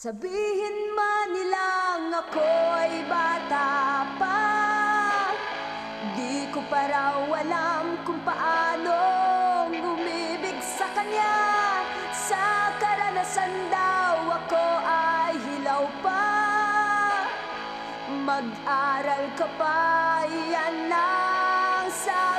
Sabihin man nilang ako'y bata pa. Di ko pa raw alam kung paano umibig sa kanya. Sa karanasan daw ako ay hilaw pa. Mag-aral ka pa, yan ang sabi